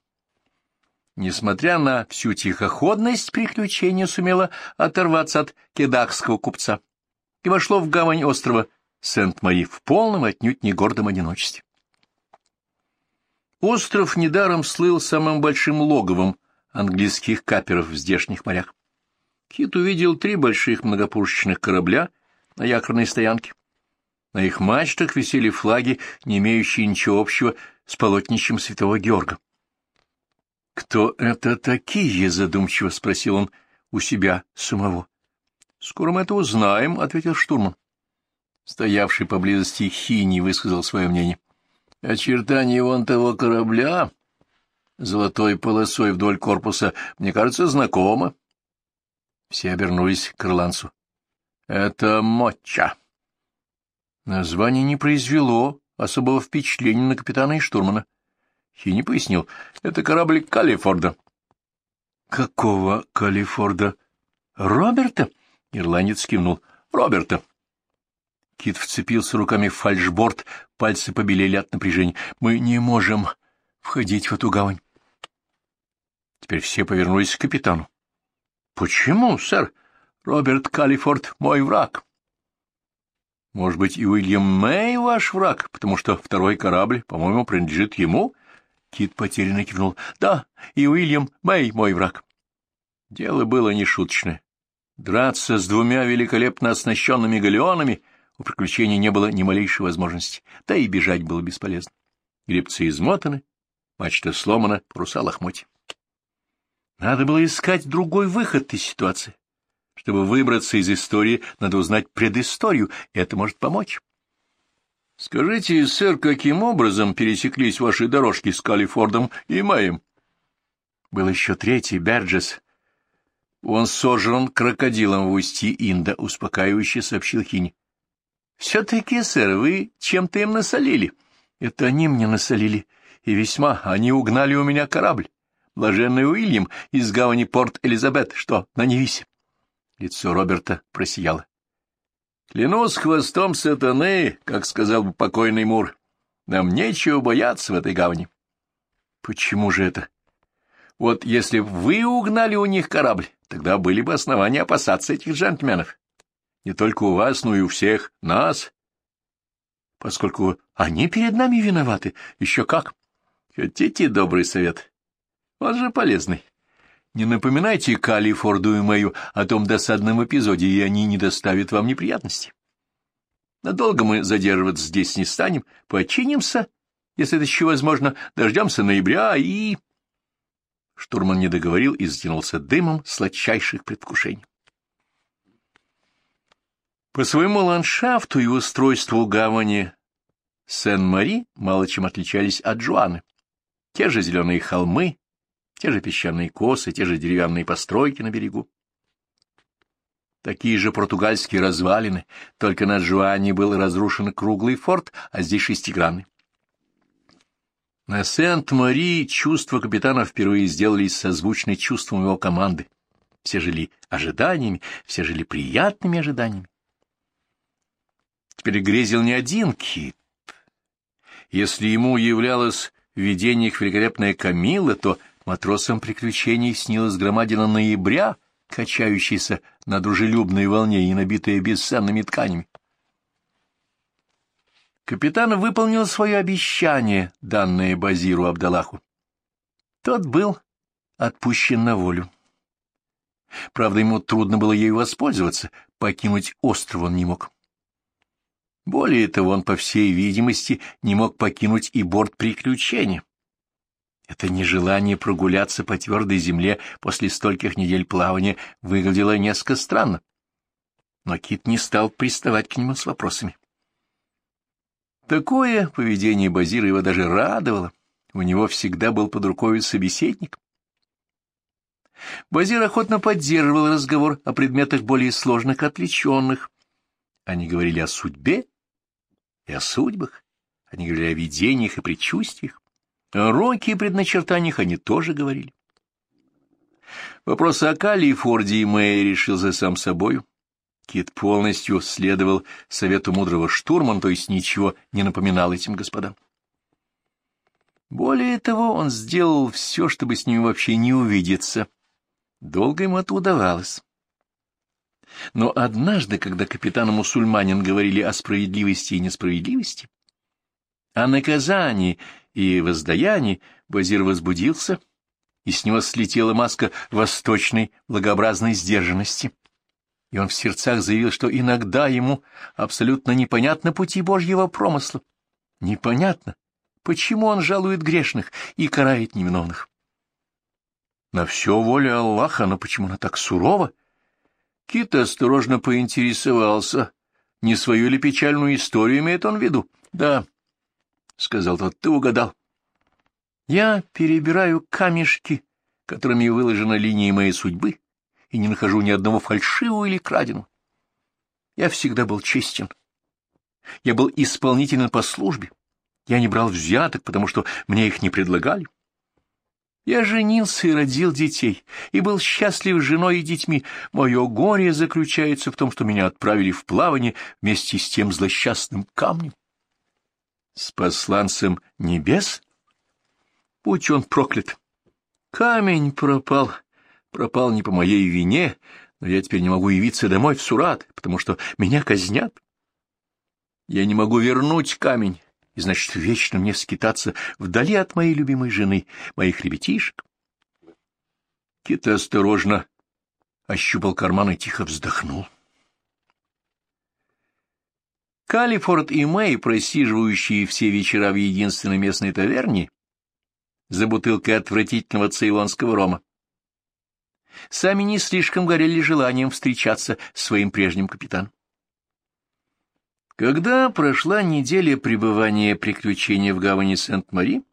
Несмотря на всю тихоходность, приключение сумело оторваться от кедахского купца и вошло в гавань острова Сент-Мари в полном отнюдь не гордом одиночестве. Остров недаром слыл самым большим логовом английских каперов в здешних морях. Кит увидел три больших многопушечных корабля на якорной стоянке. На их мачтах висели флаги, не имеющие ничего общего с полотнищем святого Георга. — Кто это такие? — задумчиво спросил он у себя самого. — Скоро мы это узнаем, — ответил штурман. Стоявший поблизости Хини высказал свое мнение. Очертания вон того корабля золотой полосой вдоль корпуса, мне кажется, знакомо. Все обернулись к ирландцу. — Это моча. Название не произвело особого впечатления на капитана и штурмана. Хини пояснил, — это корабль Калифорда. — Какого Калифорда? — Роберта? — ирландец кивнул. — Роберта. Кит вцепился руками в фальшборд, пальцы побелели от напряжения. «Мы не можем входить в эту гавань». Теперь все повернулись к капитану. «Почему, сэр? Роберт Калифорд — мой враг». «Может быть, и Уильям Мэй ваш враг, потому что второй корабль, по-моему, принадлежит ему?» Кит потерянно кивнул. «Да, и Уильям Мэй мой враг». Дело было нешуточное. Драться с двумя великолепно оснащенными галеонами у приключений не было ни малейшей возможности, да и бежать было бесполезно. Гребцы измотаны, мачта сломана, паруса лохмоть. Надо было искать другой выход из ситуации. Чтобы выбраться из истории, надо узнать предысторию, это может помочь. Скажите, сэр, каким образом пересеклись ваши дорожки с Калифордом и Мэем? Был еще третий, Берджес, он сожран крокодилом в устье Инда, успокаивающе сообщил Хинь. — Все-таки, сэр, вы чем-то им насолили. — Это они мне насолили, и весьма. Они угнали у меня корабль. Блаженный Уильям из гавани Порт-Элизабет, что, на Невисе. Лицо Роберта просияло. — Клянусь хвостом сатаны, как сказал бы покойный Мур, нам нечего бояться в этой гавани. — Почему же это? Вот если б вы угнали у них корабль, тогда были бы основания опасаться этих джентльменов. Не только у вас, но и у всех нас. Поскольку они перед нами виноваты, еще как. Хотите добрый совет? Он же полезный. Не напоминайте Калифорду и Мэю о том досадном эпизоде, и они не доставят вам неприятностей. Надолго мы задерживаться здесь не станем, починимся, если это еще возможно, дождемся ноября и... Штурман не договорил и затянулся дымом сладчайших предвкушений. По своему ландшафту и устройству гавани Сен-Мари мало чем отличались от Жуаны. Те же зеленые холмы, те же песчаные косы, те же деревянные постройки на берегу. Такие же португальские развалины, только на Жуане был разрушен круглый форт, а здесь шестигранный. На Сент-Мари чувства капитана впервые сделались созвучны чувствам его команды. Все жили ожиданиями, все жили приятными ожиданиями. Теперь грезил не один кит. Если ему являлось в видениях великолепная Камила, то матросам приключений снилась громадина ноября, качающаяся на дружелюбной волне и набитая бесценными тканями. Капитан выполнил свое обещание, данное Базиру Абдалаху. Тот был отпущен на волю. Правда, ему трудно было ею воспользоваться, покинуть остров он не мог. Более того, он, по всей видимости, не мог покинуть и борт приключения. Это нежелание прогуляться по твердой земле после стольких недель плавания выглядело несколько странно. Но Кит не стал приставать к нему с вопросами. Такое поведение Базира его даже радовало. У него всегда был под рукой собеседник. Базир охотно поддерживал разговор о предметах более сложных, отвлеченных. Они говорили о судьбе и о судьбах. Они говорили о видениях и предчувствиях. О роке и предначертаниях они тоже говорили. Вопрос о Калли и Форде и Мэй решился сам собою. Кит полностью следовал совету мудрого штурмана, то есть ничего не напоминал этим господам. Более того, он сделал все, чтобы с ними вообще не увидеться. Долго ему это удавалось. Но однажды, когда капитан мусульманин говорили о справедливости и несправедливости, о наказании и воздаянии, Базир возбудился, и с него слетела маска восточной благообразной сдержанности и он в сердцах заявил, что иногда ему абсолютно непонятно пути Божьего промысла. Непонятно, почему он жалует грешных и карает невиновных. На все воля Аллаха, но почему она так сурова? Кит осторожно поинтересовался, не свою ли печальную историю имеет он в виду. — Да, — сказал тот, — ты угадал. Я перебираю камешки, которыми выложена линия моей судьбы, и не нахожу ни одного фальшивого или краденого. Я всегда был честен. Я был исполнителен по службе. Я не брал взяток, потому что мне их не предлагали. Я женился и родил детей, и был счастлив с женой и детьми. Мое горе заключается в том, что меня отправили в плавание вместе с тем злосчастным камнем. С посланцем небес? Будь он проклят! Камень пропал. Пропал не по моей вине, но я теперь не могу явиться домой в Сурат, потому что меня казнят. Я не могу вернуть камень, и значит, вечно мне скитаться вдали от моей любимой жены, моих ребятишек. Кит осторожно ощупал карман и тихо вздохнул. Калифорд и Мэй, просиживающие все вечера в единственной местной таверне, за бутылкой отвратительного цейлонского рома, сами не слишком горели желанием встречаться с своим прежним капитаном. Когда прошла неделя пребывания приключения в гавани Сент-Мари,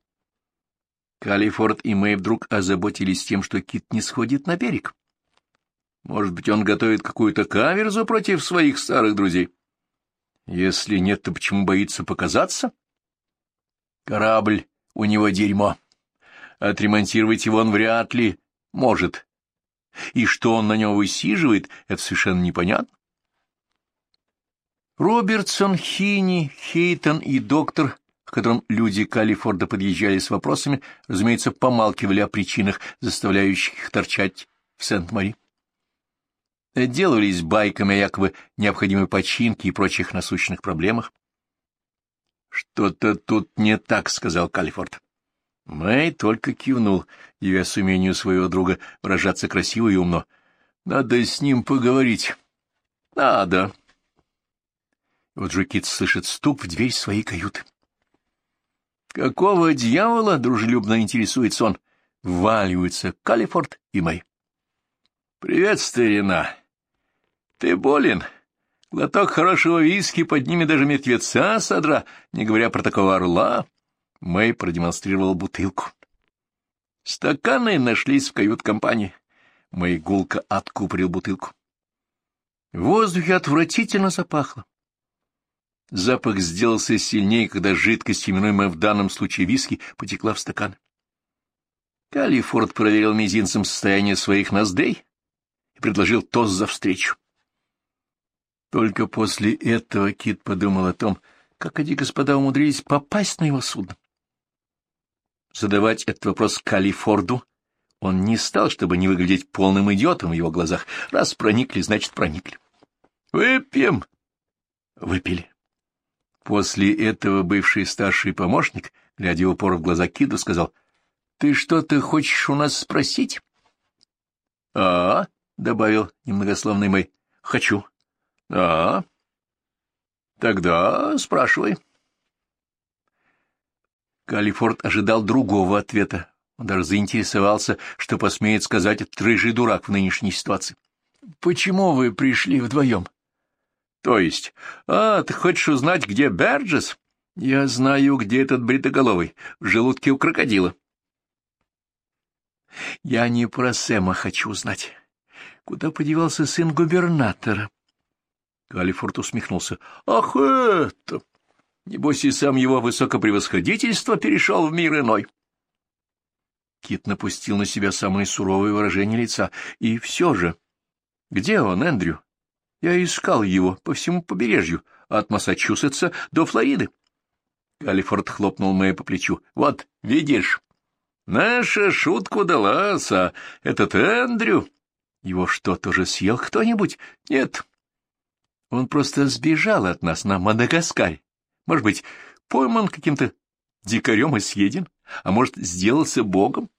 Калифорд и Мэй вдруг озаботились тем, что Кит не сходит на берег. Может быть, он готовит какую-то каверзу против своих старых друзей? Если нет, то почему боится показаться? Корабль у него дерьмо. Отремонтировать его он вряд ли может. И что он на нем высиживает, это совершенно непонятно. Робертсон, Хини, Хейтон и доктор, к которым люди Калифорда подъезжали с вопросами, разумеется, помалкивали о причинах, заставляющих их торчать в Сент-Мари. Делались байками о якобы необходимой починке и прочих насущных проблемах. «Что-то тут не так», — сказал Калифорд. Мэй только кивнул, явясь умению своего друга выражаться красиво и умно. «Надо с ним поговорить». «Надо». Вот же Кит слышит стук в дверь своей каюты. «Какого дьявола?» — дружелюбно интересуется он. Валиваются Калифорд и Мэй. «Привет, старина. Ты болен? Глоток хорошего виски поднимет даже мертвеца содра, не говоря про такого орла». Мэй продемонстрировал бутылку. Стаканы нашлись в кают-компании. Мэй гулко откупорил бутылку. В воздухе отвратительно запахло. Запах сделался сильнее, когда жидкость, именуемая в данном случае виски, потекла в стакан. Калифорд проверил мизинцем состояние своих ноздрей и предложил тост за встречу. Только после этого Кит подумал о том, как эти господа умудрились попасть на его судно. Задавать этот вопрос Калифорду он не стал, чтобы не выглядеть полным идиотом в его глазах. Раз проникли, значит, проникли. «Выпьем!» Выпили. После этого бывший старший помощник, глядя упор в глаза Киду, сказал, — Ты что-то хочешь у нас спросить? — А, — добавил немногословный Мэй, — хочу. — А, тогда спрашивай. Калифорд ожидал другого ответа. Он даже заинтересовался, что посмеет сказать этот рыжий дурак в нынешней ситуации. — Почему вы пришли вдвоем? То есть, а, ты хочешь узнать, где Берджес? Я знаю, где этот бритоголовый, в желудке у крокодила. Я не про Сэма хочу узнать. Куда подевался сын губернатора? Калифорд усмехнулся. Ах, это! Небось, и сам его высокопревосходительство перешел в мир иной. Кит напустил на себя самое суровое выражение лица. И все же... Где он, Эндрю? Я искал его по всему побережью, от Массачусетса до Флориды. Калифорд хлопнул Мэй по плечу. — Вот, видишь, наша шутка удалась, а этот Эндрю... Его что, тоже съел кто-нибудь? Нет. Он просто сбежал от нас на Мадагаскаре. Может быть, пойман каким-то дикарем и съеден, а может, сделался богом?